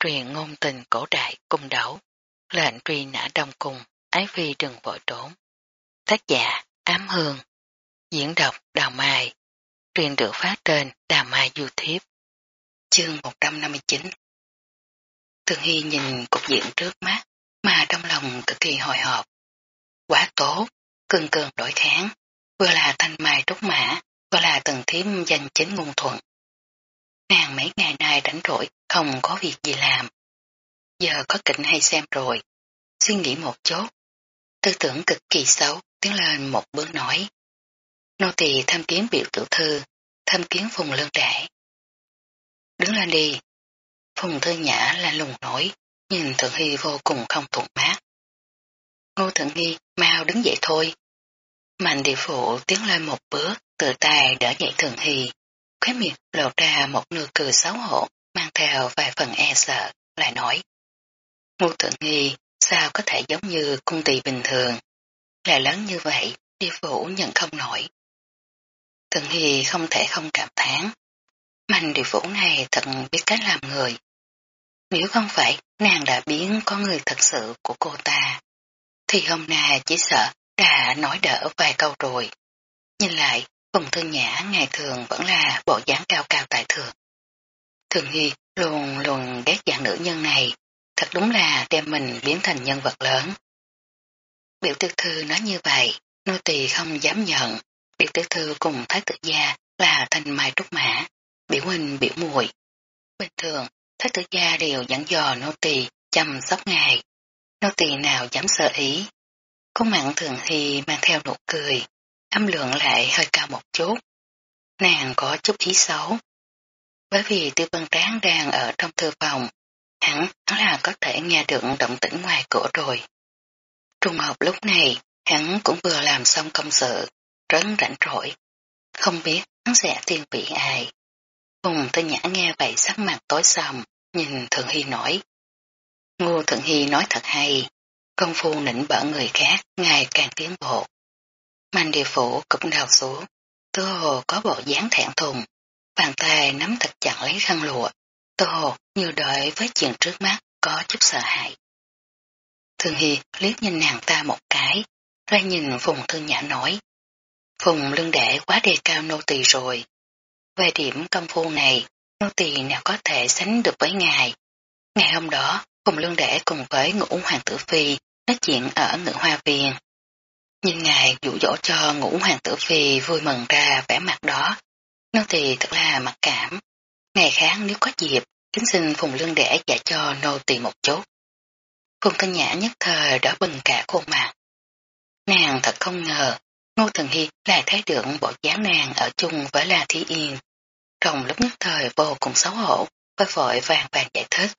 truyền ngôn tình cổ đại cung đấu, lệnh truy nã đông cung, ái phi đừng vội trốn. Tác giả Ám Hương, diễn đọc Đào Mai, truyền được phát trên Đào Mai YouTube. Chương 159 Thường Hy nhìn cục diện trước mắt, mà trong lòng cực kỳ hồi hộp. Quá tốt, cường cường đổi kháng, vừa là thanh mai trúc mã, vừa là từng thiếm danh chính ngôn thuận. Nàng mấy ngày nay đánh rỗi, không có việc gì làm. Giờ có kịch hay xem rồi. Suy nghĩ một chút. Tư tưởng cực kỳ xấu, tiến lên một bước nói. Nô tỳ tham kiến biểu tiểu thư, tham kiến phùng lương đệ. Đứng lên đi. Phùng thư nhã là lùng nổi, nhìn thượng hy vô cùng không thuận mát. Ngô thượng nghi, mau đứng dậy thôi. Mạnh địa phụ tiến lên một bước, tự tay đỡ dậy thượng hy khóe miệng lộ ra một nụ cười xấu hổ, mang theo vài phần e sợ, lại nói. Ngô tự nghi, sao có thể giống như cung tỳ bình thường, là lớn như vậy, đi phủ nhận không nổi. Thường nghi không thể không cảm thán. Mạnh địa phủ này thật biết cách làm người. Nếu không phải nàng đã biến có người thật sự của cô ta, thì hôm nay chỉ sợ đã nói đỡ vài câu rồi. Nhìn lại, Phùng Thư Nhã ngày thường vẫn là bộ dáng cao cao tại thượng. Thường Hy luôn luôn ghét dạng nữ nhân này, thật đúng là đem mình biến thành nhân vật lớn. Biểu tiểu thư nói như vậy, nô tỳ không dám nhận, biểu tiểu thư cùng thái tử gia là thanh mai trúc mã, biểu huynh biểu muội Bình thường, thái tử gia đều dẫn dò nô tỳ chăm sóc ngài, nô tỳ nào dám sợ ý. Khuôn mặn thường hy mang theo nụ cười, âm lượng lại hơi cao một chút. Nàng có chút ý xấu. Bởi vì tư vân tráng đang ở trong thư phòng, hẳn hắn là có thể nghe được động tĩnh ngoài cửa rồi. Trùng hợp lúc này, hắn cũng vừa làm xong công sự, rất rảnh rỗi. Không biết hắn sẽ tiên vị ai. Hùng tư nhã nghe vậy sắc mặt tối sầm, nhìn Thượng Hy nói. Ngô Thượng Hy nói thật hay, công phu nịnh bỡ người khác ngày càng tiến bộ. Mạnh địa phủ cũng đào xuống, tô hồ có bộ dáng thẹn thùng, bàn tay nắm thật chặt lấy khăn lụa, tô hồ như đợi với chuyện trước mắt có chút sợ hãi. Thường Hy liếc nhìn nàng ta một cái, ra nhìn Phùng Thương Nhã nói. Phùng lương đệ quá đề cao nô tỳ rồi. Về điểm công phu này, nô tỳ nào có thể sánh được với ngài. Ngày hôm đó, Phùng lương đệ cùng với ngũ hoàng tử phi nói chuyện ở ngự hoa viên. Nhưng ngài dụ dỗ cho ngũ hoàng tử phi vui mừng ra vẻ mặt đó. Nô tỳ thật là mặc cảm. Ngày khác nếu có dịp, kính xin Phùng Lương đẻ dạy cho nô tỳ một chút. Phùng Thanh Nhã nhất thời đỏ bừng cả khuôn mặt. Nàng thật không ngờ, Ngô Thần Hy lại thấy được bộ dáng nàng ở chung với La Thí Yên. Trong lúc nhất thời vô cùng xấu hổ, vội vội vàng vàng giải thích.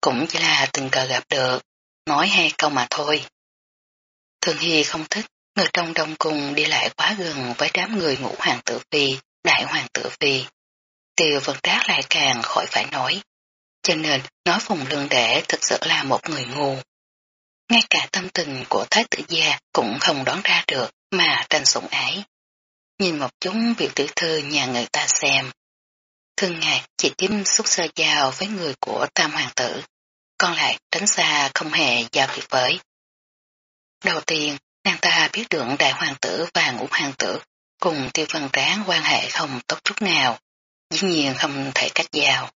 Cũng chỉ là tình cờ gặp được, nói hai câu mà thôi. Thường Hy không thích người trong đông cung đi lại quá gần với đám người ngũ hoàng tử phi, đại hoàng tử phi. Tiêu vật trác lại càng khỏi phải nói. Cho nên nói phùng lương đệ thực sự là một người ngu. Ngay cả tâm tình của thái tử gia cũng không đoán ra được mà tranh sủng ái. Nhìn một chúng biểu tử thư nhà người ta xem. thường ngày chỉ tiếp xúc sơ giao với người của tam hoàng tử, còn lại tránh xa không hề giao việc với. Đầu tiên, nàng ta biết được đại hoàng tử và ngũ hoàng tử cùng tiêu văn tráng quan hệ không tốt chút nào, dĩ nhiên không thể cách giao.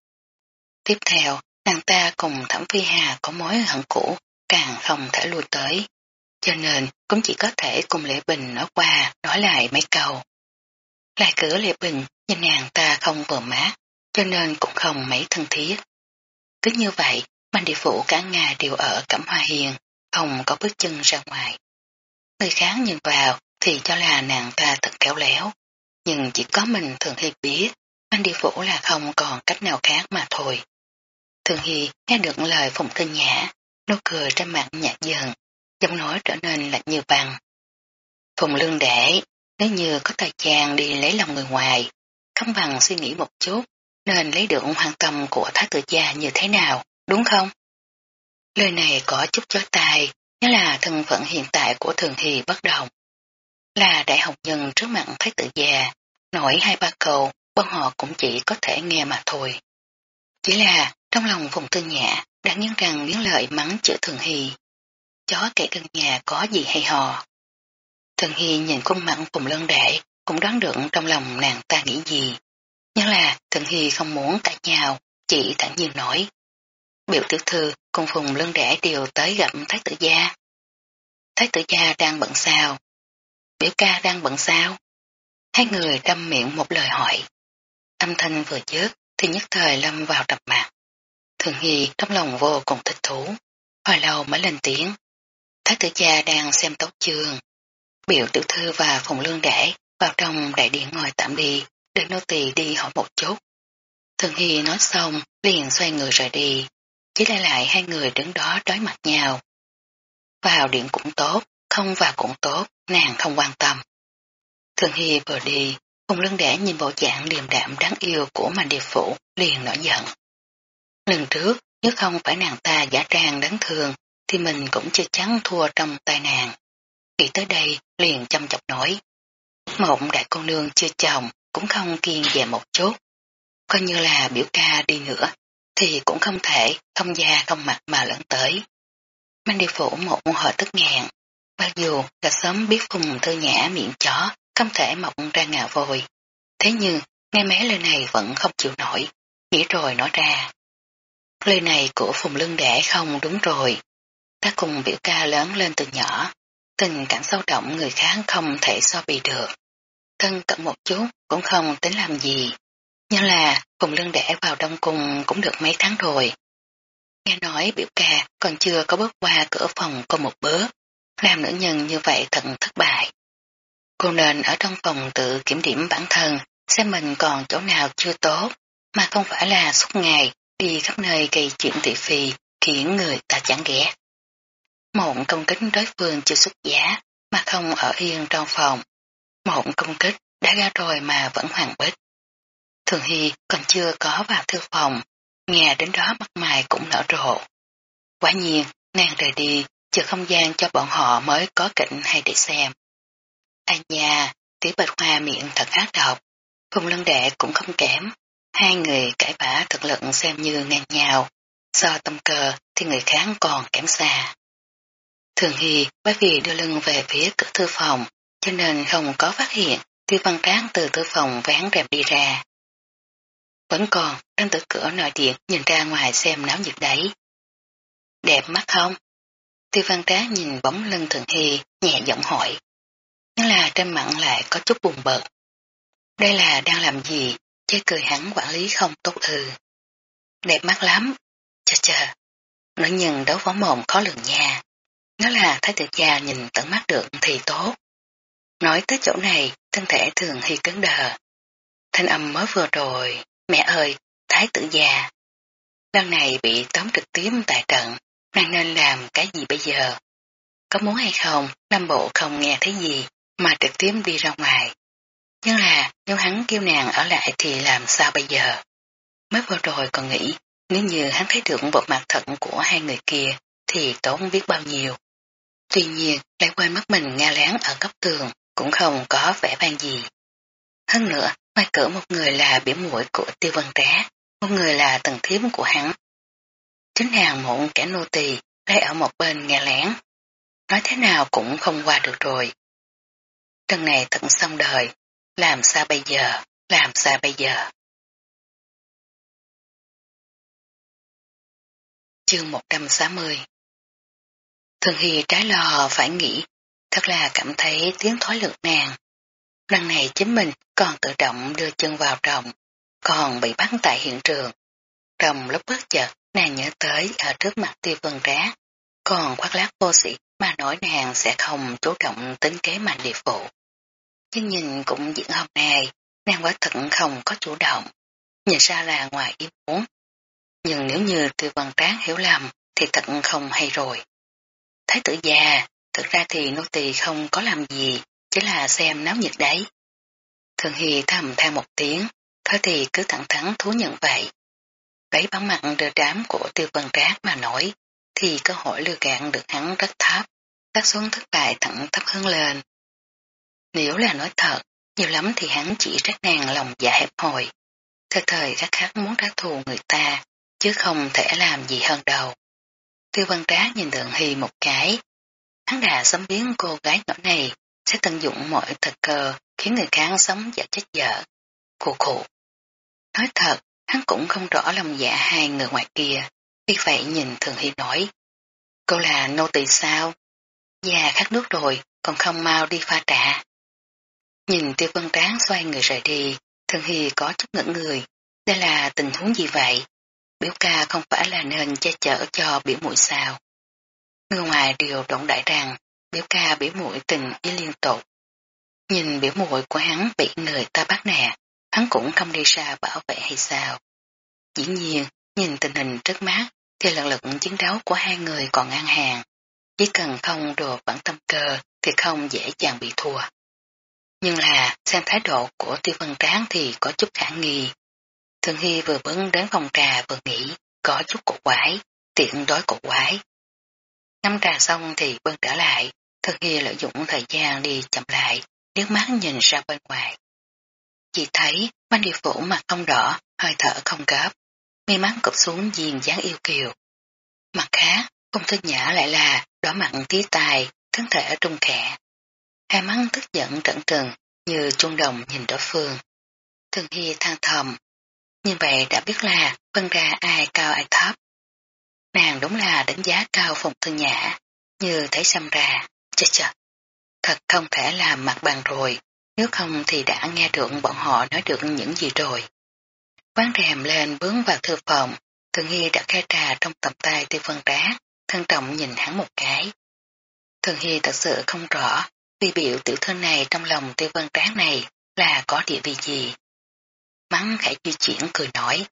Tiếp theo, nàng ta cùng thẩm phi hà có mối hận cũ, càng không thể lui tới, cho nên cũng chỉ có thể cùng Lệ Bình nói qua, nói lại mấy câu. Lại cửa Lệ Bình nhìn nàng ta không vừa mát, cho nên cũng không mấy thân thiết. Cứ như vậy, Mạnh địa phủ cả ngày đều ở Cẩm Hoa Hiền, không có bước chân ra ngoài. Người khác nhìn vào thì cho là nàng ta thật kéo léo, nhưng chỉ có mình Thường Hy biết, anh đi phủ là không còn cách nào khác mà thôi. Thường Hy nghe được lời phụng Tinh Nhã, nụ cười trên mặt nhạt dần, giọng nói trở nên lạnh như băng. Phùng Lương để, nếu như có thời gian đi lấy lòng người ngoài, không bằng suy nghĩ một chút, nên lấy được hoàn tâm của thái tử gia như thế nào, đúng không? Lời này có chút chói tai, nhớ là thân phận hiện tại của Thường Hy bất đồng. Là đại học nhân trước mặt thái tử già, nổi hai ba câu, bọn họ cũng chỉ có thể nghe mà thôi. Chỉ là Trong lòng Phùng Tư Nhã đã nhấn rằng miếng lợi mắng chữ Thường Hy. Chó kẻ gần nhà có gì hay hò. Thường Hy nhìn khuôn mặt Phùng Lân Đệ cũng đoán được trong lòng nàng ta nghĩ gì. Nhưng là Thường Hy không muốn cãi nhau, chỉ thẳng nhiên nói. Biểu tiểu thư cùng Phùng lưng Đệ đều tới gặp Thái tử gia. Thái tử gia đang bận sao? Biểu ca đang bận sao? Hai người đâm miệng một lời hỏi. Âm thanh vừa dứt thì nhất thời lâm vào trầm mặt. Thường Hy trong lòng vô cùng thích thú, hồi lâu mới lên tiếng. Thái tử gia đang xem tấu trường. Biểu tiểu thư và phùng lương đẻ vào trong đại điện ngồi tạm đi, để nô tỳ đi hỏi một chút. Thường Hy nói xong, liền xoay người rời đi, chỉ lại lại hai người đứng đó đối mặt nhau. Vào điện cũng tốt, không vào cũng tốt, nàng không quan tâm. Thường Hy vừa đi, Phùng lưng đẻ nhìn bộ dạng điềm đạm đáng yêu của Mạnh Điệp Phủ, liền nổi giận. Lần trước, nếu không phải nàng ta giả trang đáng thương, thì mình cũng chưa chắn thua trong tay nàng. Nghĩ tới đây, liền chăm chọc nói. Mộng đại cô nương chưa chồng, cũng không kiên về một chút. Coi như là biểu ca đi nữa, thì cũng không thể không da không mặt mà lẫn tới. Mang đi phủ một họ tức ngàn, mặc dù là sớm biết phùng thư nhã miệng chó, không thể mọc ra ngà vội. Thế nhưng, nghe mấy lời này vẫn không chịu nổi, nghĩ rồi nói ra. Lời này của Phùng Lương Đẻ không đúng rồi. Ta cùng biểu ca lớn lên từ nhỏ, tình cảm sâu động người khác không thể so bì được. Thân cận một chút cũng không tính làm gì. Nhưng là Phùng Lương Đẻ vào đông cung cũng được mấy tháng rồi. Nghe nói biểu ca còn chưa có bước qua cửa phòng có một bước, làm nữ nhân như vậy thật thất bại. Cô nên ở trong phòng tự kiểm điểm bản thân, xem mình còn chỗ nào chưa tốt, mà không phải là suốt ngày đi khắp nơi gây chuyện thị phi, khiến người ta chán ghét. Một công kích đối phương chưa xuất giá, mà không ở yên trong phòng. Một công kích đã ra rồi mà vẫn hoàn bích. Thường Hy còn chưa có vào thư phòng, nghe đến đó mặt mày cũng nở rộ. Quả nhiên, nàng rời đi, chờ không gian cho bọn họ mới có cảnh hay để xem. Ai nha, tiếng bạch hoa miệng thật ác độc, phùng lân đệ cũng không kém. Hai người cãi vã thực lực xem như ngang nhau, so tâm cơ thì người khác còn kém xa. Thường Hy bởi vì đưa lưng về phía cửa thư phòng, cho nên không có phát hiện tiêu văn tráng từ thư phòng ván rèm đi ra. Vẫn còn đang từ cửa nội điện nhìn ra ngoài xem náo nhiệt đấy. Đẹp mắt không? Tiêu văn trá nhìn bóng lưng Thường Hy nhẹ giọng hỏi. Nhưng là trên mặt lại có chút buồn bực. Đây là đang làm gì Chê cười hắn quản lý không tốt ư. Đẹp mắt lắm. Chờ chờ. Nữ nhân đấu võ mồm khó lường nha. nó là thái tử gia nhìn tận mắt được thì tốt. Nói tới chỗ này, thân thể thường hy cứng đờ. Thanh âm mới vừa rồi. Mẹ ơi, thái tử già Lần này bị tóm trực tiếp tại trận, nàng nên làm cái gì bây giờ? Có muốn hay không, Nam Bộ không nghe thấy gì, mà trực tiếp đi ra ngoài. Nhưng là nếu hắn kêu nàng ở lại thì làm sao bây giờ? Mới vừa rồi còn nghĩ nếu như hắn thấy được bộ mặt thật của hai người kia thì tốn biết bao nhiêu. Tuy nhiên lại quên mất mình nghe lén ở góc tường cũng không có vẻ vang gì. Hơn nữa, ngoài cửa một người là biểu mũi của tiêu vân trá, một người là tầng thiếm của hắn. Chính hàng một kẻ nô tỳ lại ở một bên nghe lén. Nói thế nào cũng không qua được rồi. Trần này tận xong đời, làm sao bây giờ? Làm sao bây giờ? Chương 160 Thường Hy trái lò phải nghĩ, thật là cảm thấy tiếng thói lực nàng. Lần này chính mình còn tự động đưa chân vào rồng, còn bị bắn tại hiện trường. Trong lúc bất chợt, nàng nhớ tới ở trước mặt tiêu vân rá, còn khoác lát vô sĩ mà nói nàng sẽ không chú trọng tính kế mạnh địa phụ nhưng nhìn cũng diễn hôm nay, nàng quả thật không có chủ động, nhìn ra là ngoài ý muốn. Nhưng nếu như tư văn tráng hiểu lầm thì thật không hay rồi. Thái tử già, thực ra thì nô tỳ không có làm gì, chỉ là xem náo nhiệt đấy. Thường Hy thầm than một tiếng, thôi thì cứ thẳng thắn thú nhận vậy. Lấy bắn mặt đưa đám của tiêu vân trác mà nổi, thì cơ hội lừa gạn được hắn rất thấp, tác xuống thất bại thẳng thấp hơn lên. Nếu là nói thật, nhiều lắm thì hắn chỉ trách nàng lòng dạ hẹp hòi. Thời thời khắc khắc muốn trả thù người ta, chứ không thể làm gì hơn đâu. Tiêu văn trá nhìn Thượng Hy một cái. Hắn đã sớm biến cô gái nhỏ này sẽ tận dụng mọi thời cơ khiến người khác sống và chết dở. Khủ khủ. Nói thật, hắn cũng không rõ lòng dạ hai người ngoài kia, vì vậy nhìn Thường Hy nói. Cô là nô tỳ sao? Già khát nước rồi, còn không mau đi pha trà. Nhìn tiêu vân tráng xoay người rời đi, Thường Hy có chút ngẩn người. Đây là tình huống gì vậy? Biểu ca không phải là nên che chở cho biểu mũi sao. Người ngoài đều động đại rằng biểu ca biểu mũi tình ý liên tục. Nhìn biểu mũi của hắn bị người ta bắt nè hắn cũng không đi ra bảo vệ hay sao. Dĩ nhiên, nhìn tình hình trước mắt thì lần lực chiến đấu của hai người còn ngang hàng. Chỉ cần không đồ bản tâm cơ thì không dễ dàng bị thua. Nhưng là xem thái độ của tiêu văn tráng thì có chút khả nghi. Thường Hy vừa bấn đến phòng trà vừa nghĩ có chút cổ quái, tiện đối cổ quái. Ngắm trà xong thì bưng trở lại, Thường Hy lợi dụng thời gian đi chậm lại, liếc mắt nhìn ra bên ngoài. Chỉ thấy ban địa phủ mặt không đỏ, hơi thở không gấp, mi mắt cụp xuống diền dáng yêu kiều. Mặt khác, công thư nhã lại là đỏ mặn tí tài, thân thể trung khẽ. Hai mắt tức giận trận trừng như trung đồng nhìn đối phương. Thường Hy than thầm. Như vậy đã biết là phân ra ai cao ai thấp. Nàng đúng là đánh giá cao phòng Thư Nhã, như thấy xăm ra, chết chà, Thật không thể làm mặt bằng rồi, nếu không thì đã nghe được bọn họ nói được những gì rồi. Quán rèm lên bướng vào thư phòng, Thường Hy đã khai trà trong tầm tay tiêu vân trá, thân trọng nhìn hắn một cái. Thường Hy thật sự không rõ vì biểu tiểu thư này trong lòng tiêu vân tráng này là có địa vị gì. Mắng khải di chuyển cười nói.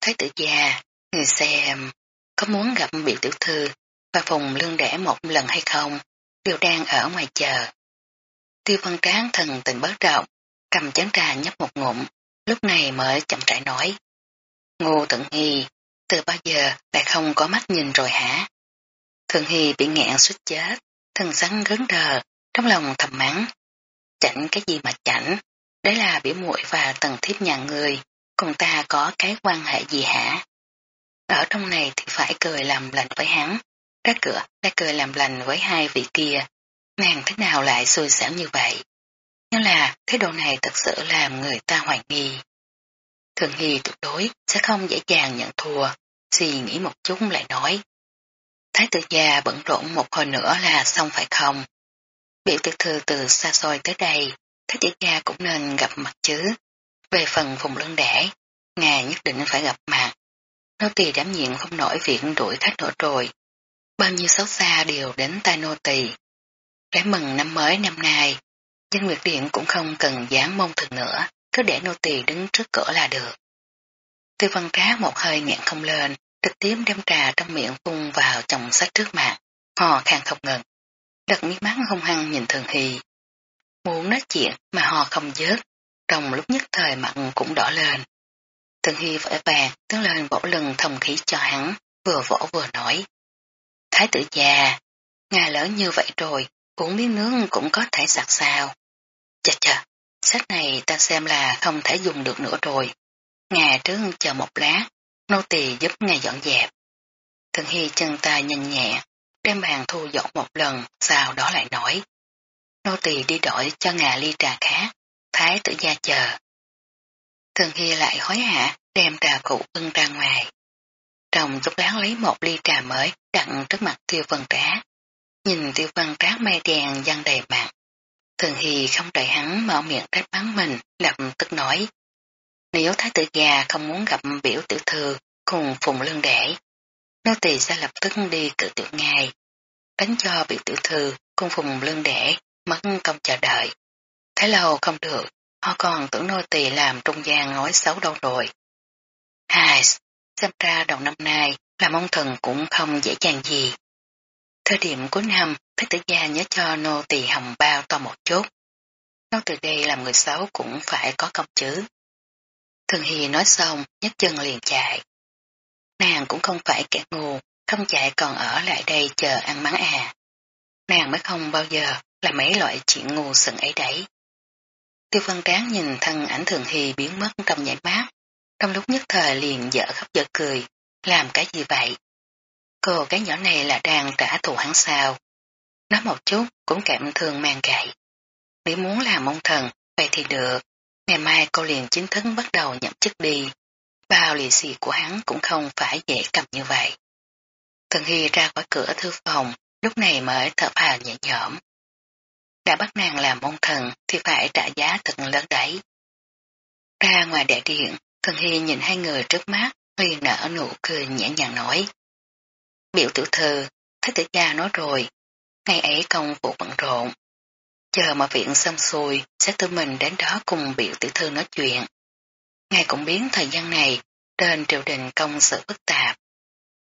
Thái tử già, người xem, có muốn gặp biểu tiểu thư và phùng lương đẻ một lần hay không, đều đang ở ngoài chờ. Tiêu Văn tráng thần tình bất động, cầm chén trà nhấp một ngụm, lúc này mới chậm rãi nói. Ngô Thượng Hy, từ bao giờ lại không có mắt nhìn rồi hả? Thượng Hy bị nghẹn suýt chết, thân sắn gớn đờ, trong lòng thầm mắng. Chảnh cái gì mà chảnh, đấy là biểu muội và tầng thiếp nhà người, cùng ta có cái quan hệ gì hả? Ở trong này thì phải cười làm lành với hắn, ra cửa đã cười làm lành với hai vị kia, nàng thế nào lại xui xẻo như vậy? Nhưng là thái độ này thật sự làm người ta hoài nghi. Thường Hy tuyệt đối sẽ không dễ dàng nhận thua, suy nghĩ một chút lại nói. Thái tử gia bận rộn một hồi nữa là xong phải không? Biểu tiểu thư từ xa xôi tới đây, thái tử gia cũng nên gặp mặt chứ. Về phần vùng lưng đẻ, ngài nhất định phải gặp mặt. Nó tỳ đảm nhiệm không nổi việc đuổi khách nữa rồi. Bao nhiêu xấu xa đều đến tai nô tỳ. Lẽ mừng năm mới năm nay, dân Nguyệt Điện cũng không cần dán mông thường nữa, cứ để nô tỳ đứng trước cửa là được. Tư văn trá một hơi nhẹn không lên, trực tiếp đem trà trong miệng phun vào chồng sách trước mặt, hò khang không ngừng. Đặt miếng mắt hung hăng nhìn Thường Hy. Muốn nói chuyện mà họ không dớt, trong lúc nhất thời mặn cũng đỏ lên. Thường Hy vội vàng tướng lên vỗ lưng thông khí cho hắn, vừa vỗ vừa nói. Thái tử già, ngài lớn như vậy rồi, cũng miếng nướng cũng có thể sạc sao. Chà chà, sách này ta xem là không thể dùng được nữa rồi. Ngài trước chờ một lát, nô tỳ giúp ngài dọn dẹp. Thường Hy chân tay nhanh nhẹ, đem bàn thu dọn một lần, sau đó lại nói. Nô tỳ đi đổi cho ngài ly trà khác, thái tử gia chờ. Thường Hy lại hối hả, đem trà cũ ưng ra ngoài. Trong chốc láng lấy một ly trà mới đặt trước mặt tiêu vân trá. Nhìn tiêu vân trá mây đèn dân đầy mặt. Thường Hy không đợi hắn mở miệng trách bắn mình, lập tức nói. Nếu thái tử già không muốn gặp biểu tiểu thư cùng phùng lương để, nô tỳ sẽ lập tức đi cử tiểu ngài, đánh cho biểu tiểu thư cùng phùng lương để mất công chờ đợi. Thấy lâu không được, họ còn tưởng nô tỳ làm trung gian nói xấu đâu rồi. Hai, xem ra đầu năm nay làm ông thần cũng không dễ dàng gì. Thời điểm cuối năm, Thái tử gia nhớ cho nô tỳ hồng bao to một chút. Nói từ đây làm người xấu cũng phải có công chứ. Thường Hy nói xong, nhấc chân liền chạy. Nàng cũng không phải kẻ ngu, không chạy còn ở lại đây chờ ăn mắng à. Nàng mới không bao giờ là mấy loại chuyện ngu sừng ấy đấy. Tiêu văn tráng nhìn thân ảnh Thường Hy biến mất trong nhảy mát, trong lúc nhất thời liền dở khóc dở cười, làm cái gì vậy? Cô cái nhỏ này là đang trả thù hắn sao? Nói một chút cũng cảm thương mang gậy. Nếu muốn làm môn thần, vậy thì được. Ngày mai cô liền chính thức bắt đầu nhậm chức đi. Bao lì xì của hắn cũng không phải dễ cầm như vậy. Thần Hy ra khỏi cửa thư phòng, lúc này mới thở phào nhẹ nhõm. Đã bắt nàng làm môn thần thì phải trả giá thật lớn đấy. Ra ngoài đại điện, Thần Hy nhìn hai người trước mắt, liền nở nụ cười nhẹ nhàng nói. Biểu tiểu thư, thái tử gia nói rồi, ngày ấy công vụ bận rộn. Chờ mà viện xong xuôi, sẽ tự mình đến đó cùng biểu tiểu thư nói chuyện. Ngài cũng biến thời gian này, trên triều đình công sự phức tạp.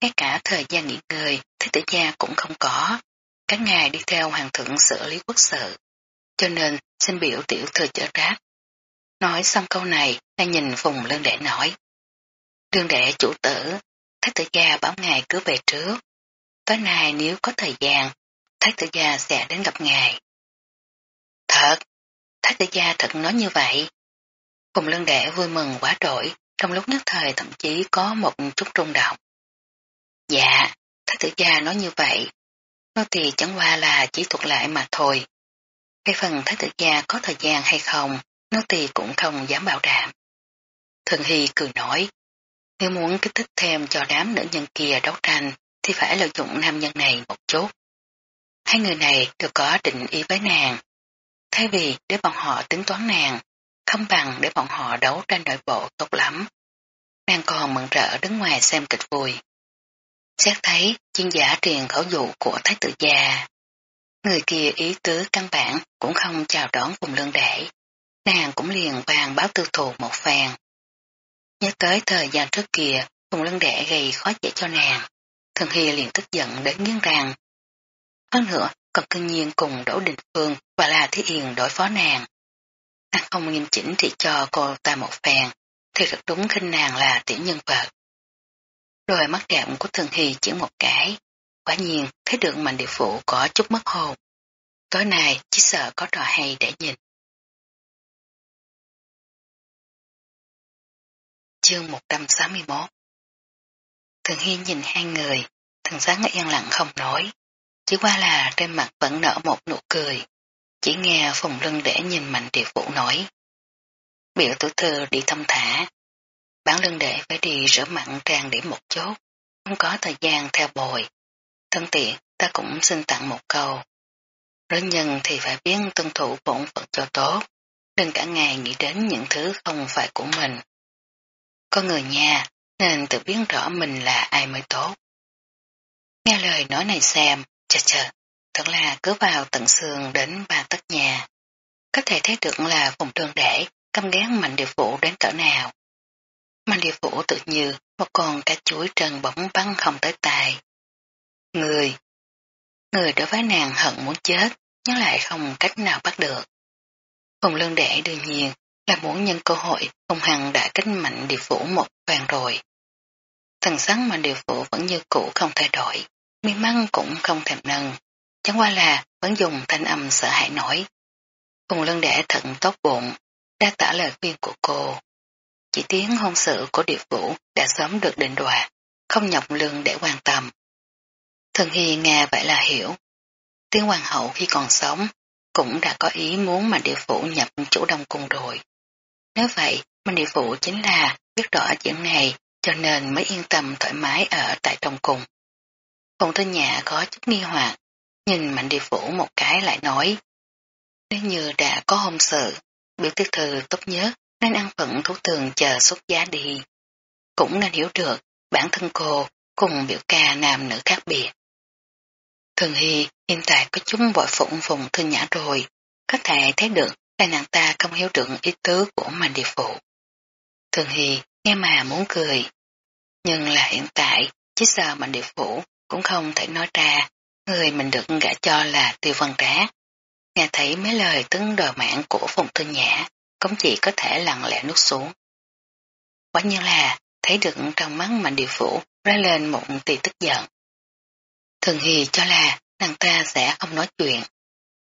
Ngay cả thời gian nghỉ ngơi, thái tử gia cũng không có. Các ngài đi theo hoàng thượng xử lý quốc sự. Cho nên, xin biểu tiểu thư chở rác. Nói xong câu này, ta nhìn phùng lương đệ nói. Lương đệ chủ tử, thái tử gia bảo ngài cứ về trước. Tối nay nếu có thời gian, thái tử gia sẽ đến gặp ngài. Thật, thái tử gia thật nói như vậy. Phùng lương đệ vui mừng quá trội, trong lúc nhất thời thậm chí có một chút rung động. Dạ, thái tử gia nói như vậy. Nó thì chẳng qua là chỉ thuộc lại mà thôi. Cái phần thái tử gia có thời gian hay không, nó thì cũng không dám bảo đảm. Thường Hy cười nói, nếu muốn kích thích thêm cho đám nữ nhân kia đấu tranh thì phải lợi dụng nam nhân này một chút. Hai người này đều có định ý với nàng. Thay vì để bọn họ tính toán nàng, không bằng để bọn họ đấu tranh nội bộ tốt lắm. Nàng còn mừng rỡ đứng ngoài xem kịch vui. Xét thấy chuyên giả truyền khẩu dụ của Thái tử già. Người kia ý tứ căn bản cũng không chào đón vùng lương đệ. Nàng cũng liền vàng báo tư thù một phen. Nhớ tới thời gian trước kia, vùng Lân đệ gây khó dễ cho nàng. Thần Hy liền tức giận đến nghiến răng Hơn nữa, còn cương nhiên cùng Đỗ Đình Phương và là thế Yên đối phó nàng. Nàng không nghiêm chỉnh thì cho cô ta một phen, thì rất đúng khinh nàng là tiểu nhân vật. Đôi mắt đẹp của Thường Hy chỉ một cái, quả nhiên thấy được mạnh địa phụ có chút mất hồn. Tối nay chỉ sợ có trò hay để nhìn. Chương 161 Thường Hiên nhìn hai người, thần sáng yên lặng không nói. Chỉ qua là trên mặt vẫn nở một nụ cười. Chỉ nghe phùng lưng để nhìn mạnh điệp phụ nói. Biểu tử thư đi thăm thả. Bản lưng để phải đi rửa mặn trang điểm một chút Không có thời gian theo bồi. Thân tiện ta cũng xin tặng một câu. Đối nhân thì phải biết tuân thủ bổn phận cho tốt. Đừng cả ngày nghĩ đến những thứ không phải của mình. Có người nhà nên tự biết rõ mình là ai mới tốt. Nghe lời nói này xem, chật chật, thật là cứ vào tận xương đến ba tất nhà. Có thể thấy được là vùng trường để căm ghét mạnh địa phủ đến cỡ nào. Mạnh địa phủ tự như một con cá chuối trần bóng băng không tới tài. Người, người đối với nàng hận muốn chết, nhưng lại không cách nào bắt được. Phùng lương đệ đương nhiên là muốn nhân cơ hội hung hằng đã kích mạnh địa phủ một vàng rồi. Thần sắc mà địa phủ vẫn như cũ không thay đổi, mi măng cũng không thèm nâng, chẳng qua là vẫn dùng thanh âm sợ hãi nổi. Cùng lân đẻ thận tốt bụng, đã tả lời khuyên của cô. Chỉ tiếng hôn sự của địa phủ đã sớm được định đoạt, không nhọc lương để quan tâm. Thần Hy nghe vậy là hiểu. Tiếng hoàng hậu khi còn sống cũng đã có ý muốn mà địa phủ nhập chủ đông cung rồi. Nếu vậy, Minh Địa Phụ chính là biết rõ chuyện này cho nên mới yên tâm thoải mái ở tại trong cùng. Phùng thư Nhã có chút nghi hoặc, nhìn Mạnh Địa Phủ một cái lại nói. Nếu như đã có hôn sự, biểu tiết thư tốt nhất nên ăn phận thủ tường chờ xuất giá đi. Cũng nên hiểu được bản thân cô cùng biểu ca nam nữ khác biệt. Thường Hy hiện tại có chúng vội phụng Phùng Thư Nhã rồi, có thể thấy được là nàng ta không hiểu được ý tứ của Mạnh Địa Phụ. Thường Hy nghe mà muốn cười. Nhưng là hiện tại, chỉ sợ Mạnh Địa Phủ cũng không thể nói ra người mình được gả cho là tiêu văn trá. Nghe thấy mấy lời tấn đòi mạng của Phùng Tư Nhã, cũng chỉ có thể lặng lẽ nuốt xuống. Quả như là thấy được trong mắt Mạnh Địa Phủ ra lên một tì tức giận. Thường Hy cho là nàng ta sẽ không nói chuyện.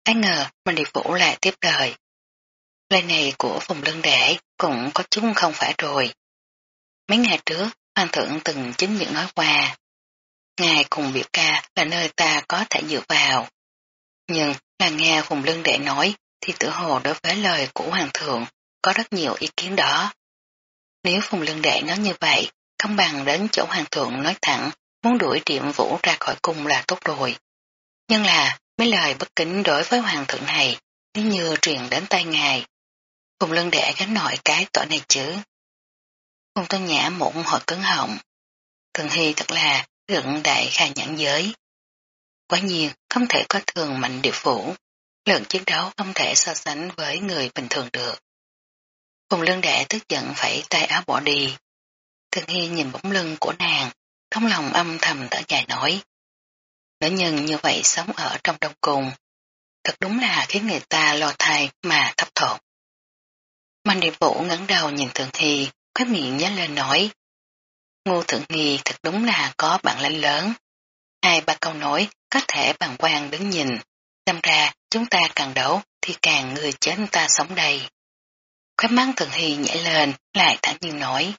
Ai ngờ Mạnh Địa Phủ lại tiếp lời. Lời này của Phùng lưng đệ cũng có chút không phải rồi. Mấy ngày trước, hoàng thượng từng chính những nói qua. Ngài cùng biểu ca là nơi ta có thể dựa vào. Nhưng là nghe Phùng Lương Đệ nói thì tự hồ đối với lời của Hoàng thượng có rất nhiều ý kiến đó. Nếu Phùng Lương Đệ nói như vậy, không bằng đến chỗ Hoàng thượng nói thẳng muốn đuổi điểm vũ ra khỏi cung là tốt rồi. Nhưng là mấy lời bất kính đối với Hoàng thượng này nếu như truyền đến tay ngài cùng lưng Đệ gánh nổi cái tội này chứ. Phùng Tân Nhã mụn hồi cứng họng. Thường Hy thật là gượng đại khai nhãn giới. Quá nhiên không thể có thường mạnh địa phủ, lượng chiến đấu không thể so sánh với người bình thường được. Phùng lưng đệ tức giận phải tay áo bỏ đi. Thường Hy nhìn bóng lưng của nàng, trong lòng âm thầm thở dài nói. Nữ nhân như vậy sống ở trong đông cùng, thật đúng là khiến người ta lo thai mà thấp thộn. Mạnh địa vũ ngẩng đầu nhìn thượng Hy, khóe miệng nhớ lên nói. Ngô Thượng Nghi thật đúng là có bản lãnh lớn. Hai ba câu nói có thể bằng quan đứng nhìn. Xem ra chúng ta càng đấu thì càng người chết ta sống đây. Khóe mắt Thượng Hy nhảy lên lại thẳng nhiên nói.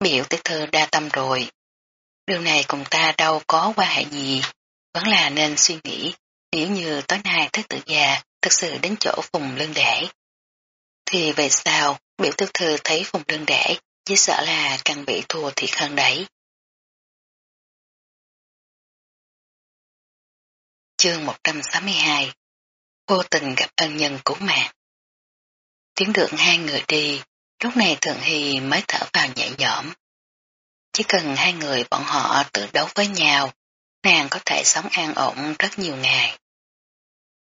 Biểu tiểu thư đa tâm rồi. Điều này cùng ta đâu có quan hệ gì. Vẫn là nên suy nghĩ nếu như tối nay thế tử già thực sự đến chỗ phùng lưng để. Thì về sau biểu tiểu thư thấy phùng đơn đẻ, chỉ sợ là càng bị thua thiệt hơn đấy. Chương 162 Vô tình gặp ân nhân cứu mạng Tiếng được hai người đi, lúc này Thượng Hy mới thở vào nhẹ nhõm. Chỉ cần hai người bọn họ tự đấu với nhau, nàng có thể sống an ổn rất nhiều ngày.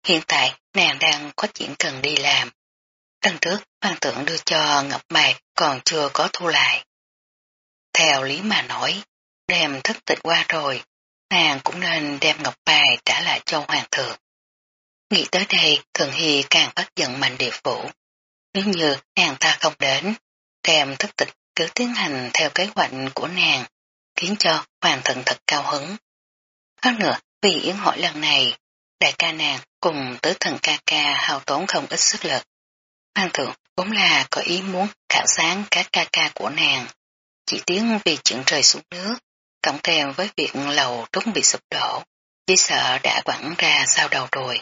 Hiện tại, nàng đang có chuyện cần đi làm. Lần trước, hoàng tượng đưa cho Ngọc Mạc còn chưa có thu lại. Theo lý mà nói, đem thất tịch qua rồi, nàng cũng nên đem Ngọc Bài trả lại cho hoàng thượng. Nghĩ tới đây, Thường Hy càng phát giận mạnh địa phủ. Nếu như nàng ta không đến, đem thất tịch cứ tiến hành theo kế hoạch của nàng, khiến cho hoàng thượng thật cao hứng. Hơn nữa, vì yến hỏi lần này, đại ca nàng cùng tứ thần ca ca hao tốn không ít sức lực. Hoàng thượng cũng là có ý muốn khảo sáng các ca ca của nàng. Chỉ tiếng vì chuyện rơi xuống nước, cộng thêm với việc lầu trúc bị sụp đổ, chỉ sợ đã quẳng ra sau đầu rồi.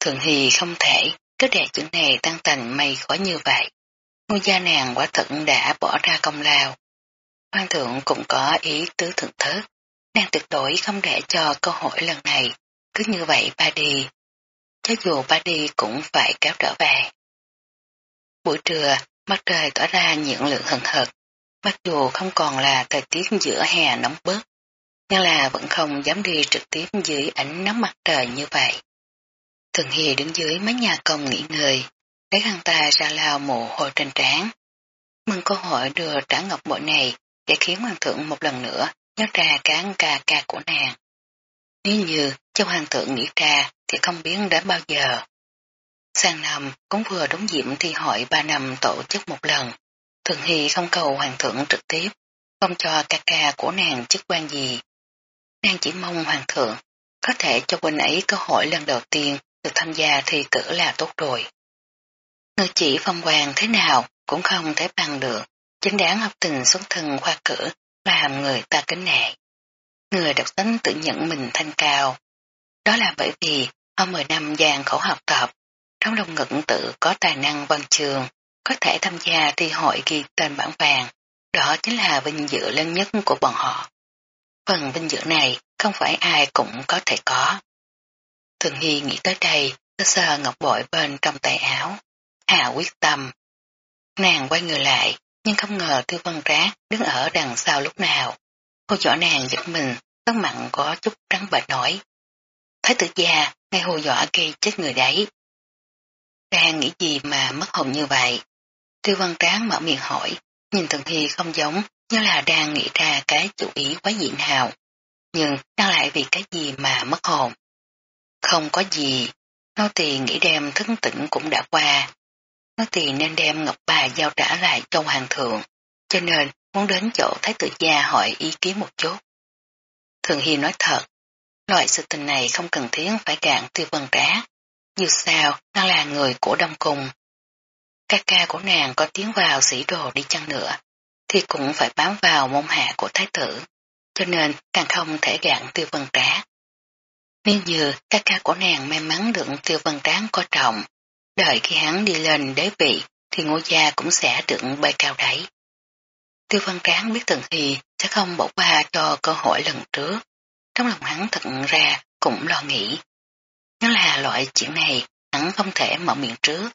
Thường Hy không thể cứ để chuyện này tăng tành mây khó như vậy. Ngôi gia nàng quả thật đã bỏ ra công lao. Hoàng thượng cũng có ý tứ thượng thớt, nàng tuyệt đối không để cho cơ hội lần này, cứ như vậy ba đi. Cho dù ba đi cũng phải kéo trở về. Buổi trưa, mặt trời tỏa ra những lượng hừng hực, mặc dù không còn là thời tiết giữa hè nóng bớt, nhưng là vẫn không dám đi trực tiếp dưới ánh nắng mặt trời như vậy. Thường Hi đứng dưới mấy nhà công nghỉ ngơi, lấy khăn tay ra lao mồ hôi trên trán. Mừng cơ hội đưa trả ngọc bội này để khiến hoàng thượng một lần nữa nhớ ra cán ca ca của nàng. Nếu như cho hoàng thượng nghĩ ra thì không biết đến bao giờ. Sang năm cũng vừa đúng diệm thi hội ba năm tổ chức một lần. Thường Hy không cầu hoàng thượng trực tiếp, không cho ca ca của nàng chức quan gì. Nàng chỉ mong hoàng thượng có thể cho huynh ấy cơ hội lần đầu tiên được tham gia thi cử là tốt rồi. Người chỉ phong hoàng thế nào cũng không thể bằng được, chính đáng học tình xuất thân khoa cử làm người ta kính nệ. Người đọc tính tự nhận mình thanh cao. Đó là bởi vì hơn 10 năm gian khổ học tập, trong lòng ngực tự có tài năng văn trường, có thể tham gia thi hội ghi tên bản vàng. Đó chính là vinh dự lớn nhất của bọn họ. Phần vinh dự này không phải ai cũng có thể có. Thường Hy nghĩ tới đây, sơ sơ ngọc bội bên trong tay áo. Hà quyết tâm. Nàng quay người lại, nhưng không ngờ Tiêu Văn rác đứng ở đằng sau lúc nào. Cô dõi nàng giật mình, tóc mặn có chút trắng bệch nổi. Thái tử già, ngay hồ dọa gây chết người đấy. Đang nghĩ gì mà mất hồn như vậy? Tiêu văn tráng mở miệng hỏi, nhìn Thường Hy không giống như là đang nghĩ ra cái chủ ý quá dị nào. Nhưng đang lại vì cái gì mà mất hồn? Không có gì, nói thì nghĩ đem thức tỉnh cũng đã qua. nói thì nên đem ngọc bà giao trả lại cho hoàng thượng, cho nên muốn đến chỗ thái tử gia hỏi ý kiến một chút. Thường Hy nói thật, loại sự tình này không cần thiết phải gạn tiêu vân trá. Dù sao, nàng là người của đông cung. Ca ca của nàng có tiến vào sĩ đồ đi chăng nữa, thì cũng phải bám vào môn hạ của thái tử, cho nên càng không thể gạn tiêu vân trá. Nếu như ca ca của nàng may mắn được tiêu vân tráng coi trọng, đợi khi hắn đi lên đế vị thì ngôi gia cũng sẽ được bay cao đáy. Tiêu văn tráng biết Tần Hy sẽ không bỏ qua cho cơ hội lần trước. Trong lòng hắn thật ra cũng lo nghĩ. Nếu là loại chuyện này, hắn không thể mở miệng trước.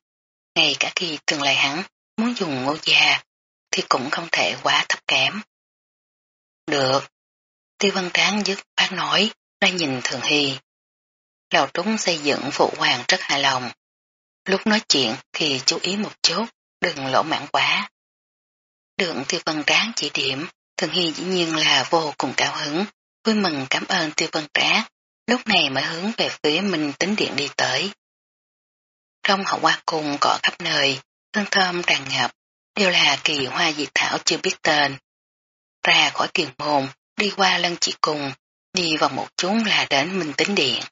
Ngay cả khi tương lai hắn muốn dùng ngô gia, thì cũng không thể quá thấp kém. Được. Tiêu văn tán dứt bác nói, ra nhìn Thường Hy. Lào trúng xây dựng phụ hoàng rất hài lòng. Lúc nói chuyện thì chú ý một chút, đừng lỗ mãn quá. Đường tiêu Văn tráng chỉ điểm, Thường Hy dĩ nhiên là vô cùng cao hứng, vui mừng cảm ơn tiêu Văn tráng, lúc này mới hướng về phía mình tính điện đi tới. Trong hậu hoa cung cỏ khắp nơi, hương thơm tràn ngập, đều là kỳ hoa diệt thảo chưa biết tên. Ra khỏi kiền môn, đi qua lân chỉ cùng, đi vào một chúng là đến minh tính điện.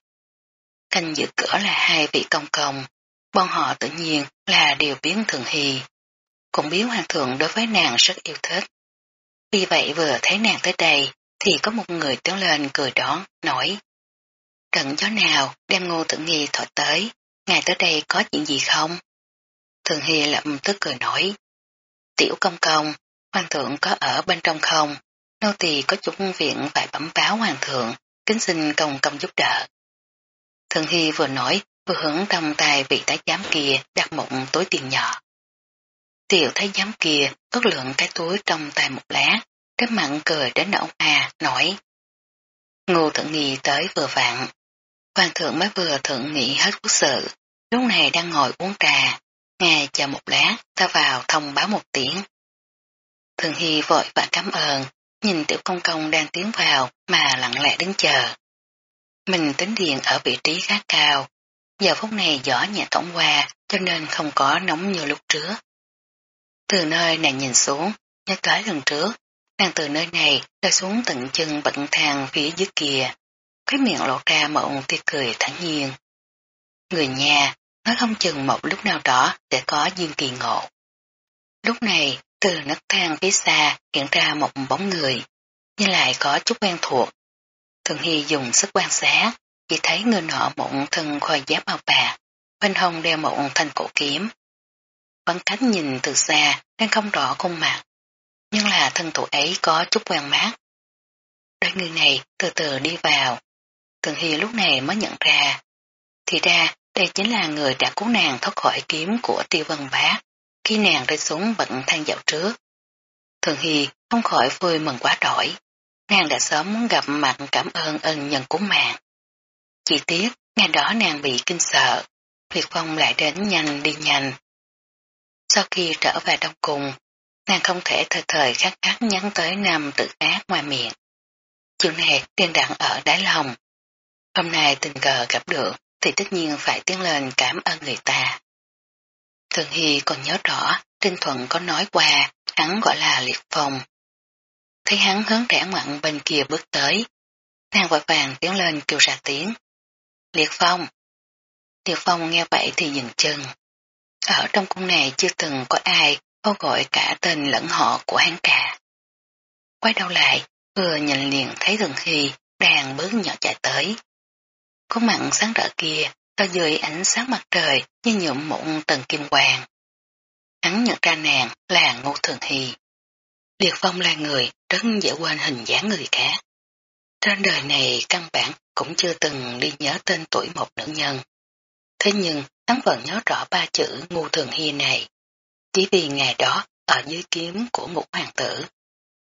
Canh giữ cửa là hai vị công công, bọn họ tự nhiên là điều biến thường hy. Cũng biết hoàng thượng đối với nàng rất yêu thích. Vì vậy vừa thấy nàng tới đây, thì có một người tiến lên cười đón, nói. Trận gió nào đem ngô tử nghi thổi tới, ngài tới đây có chuyện gì không? Thường Hy lập tức cười nói. Tiểu công công, hoàng thượng có ở bên trong không? Nô tỳ có chút viện phải bẩm báo hoàng thượng, kính xin công công giúp đỡ. Thường Hy vừa nói, vừa hướng trong tay vị thái giám kia đặt một túi tiền nhỏ. Tiểu thái giám kia ước lượng cái túi trong tay một lá, cái mặn cười đến ông Hà, nói. Ngô thượng nghi tới vừa vặn. Hoàng thượng mới vừa thượng nghị hết quốc sự, lúc này đang ngồi uống trà. Ngài chờ một lát, ta vào thông báo một tiếng. Thường Hy vội và cảm ơn, nhìn tiểu công công đang tiến vào mà lặng lẽ đứng chờ. Mình tính điện ở vị trí khá cao, giờ phút này gió nhẹ tổng qua cho nên không có nóng như lúc trước. Từ nơi nàng nhìn xuống, nhớ tới lần trước, nàng từ nơi này đã xuống tận chân bận thang phía dưới kia, cái miệng lộ ra một tia cười thẳng nhiên. Người nhà, nói không chừng một lúc nào đó sẽ có duyên kỳ ngộ. Lúc này, từ nấc thang phía xa hiện ra một bóng người, nhưng lại có chút quen thuộc. Thường Hy dùng sức quan sát, chỉ thấy người nọ mộng thân khoai giáp màu bạc, bên hông đeo một thanh cổ kiếm, Văn Khánh nhìn từ xa, đang không rõ khuôn mặt, nhưng là thân thủ ấy có chút quen mát. Đôi người này từ từ đi vào, Thường Hy lúc này mới nhận ra, thì ra đây chính là người đã cứu nàng thoát khỏi kiếm của tiêu vân bá, khi nàng rơi xuống bận than dạo trước. Thường Hy không khỏi vui mừng quá đổi, nàng đã sớm muốn gặp mặt cảm ơn ân nhân của mạng. Chỉ tiếc, ngày đó nàng bị kinh sợ, Liệt Phong lại đến nhanh đi nhanh, sau khi trở về đông cùng, nàng không thể thời thời khắc khắc nhắn tới nam tự ác ngoài miệng. Chuyện này tiên đặng ở đáy lòng. Hôm nay tình cờ gặp được thì tất nhiên phải tiến lên cảm ơn người ta. Thường Hy còn nhớ rõ Trinh Thuận có nói qua hắn gọi là liệt phong. Thấy hắn hướng rẽ ngoặn bên kia bước tới. Nàng vội vàng tiến lên kêu ra tiếng. Liệt phong. Liệt phong nghe vậy thì dừng chân. Ở trong cung này chưa từng có ai có gọi cả tên lẫn họ của hắn cả. Quay đầu lại, vừa nhìn liền thấy Thường Hy đang bước nhỏ chạy tới. Có mặn sáng rỡ kia, to dưới ánh sáng mặt trời như nhuộm một tầng kim quang. Hắn nhận ra nàng là Ngô Thường Hy. Liệt Phong là người rất dễ quên hình dáng người khác. Trên đời này căn bản cũng chưa từng đi nhớ tên tuổi một nữ nhân. Thế nhưng hắn vẫn nhớ rõ ba chữ Ngô thường hy này. Chỉ vì ngày đó ở dưới kiếm của một hoàng tử,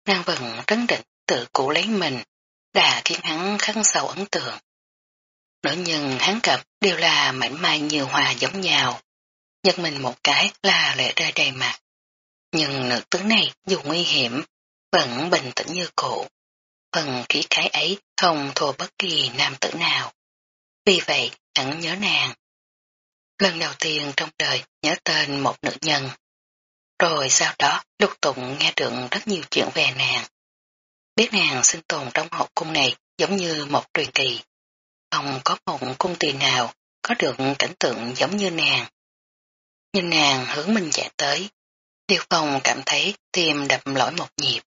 nàng vẫn trấn định tự cụ lấy mình, đã khiến hắn khắc sâu ấn tượng. Nữ nhân hắn gặp đều là mảnh mai nhiều hòa giống nhau, giật mình một cái là lệ rơi đầy mặt. Nhưng nữ tướng này dù nguy hiểm, vẫn bình tĩnh như cũ. Phần khí khái ấy không thua bất kỳ nam tử nào. Vì vậy, hắn nhớ nàng, Lần đầu tiên trong đời nhớ tên một nữ nhân. Rồi sau đó lục tụng nghe được rất nhiều chuyện về nàng. Biết nàng sinh tồn trong hậu cung này giống như một truyền kỳ. Không có một cung tỳ nào có được cảnh tượng giống như nàng. Nhìn nàng hướng mình chạy tới. Tiêu Phong cảm thấy tim đập lỗi một nhịp.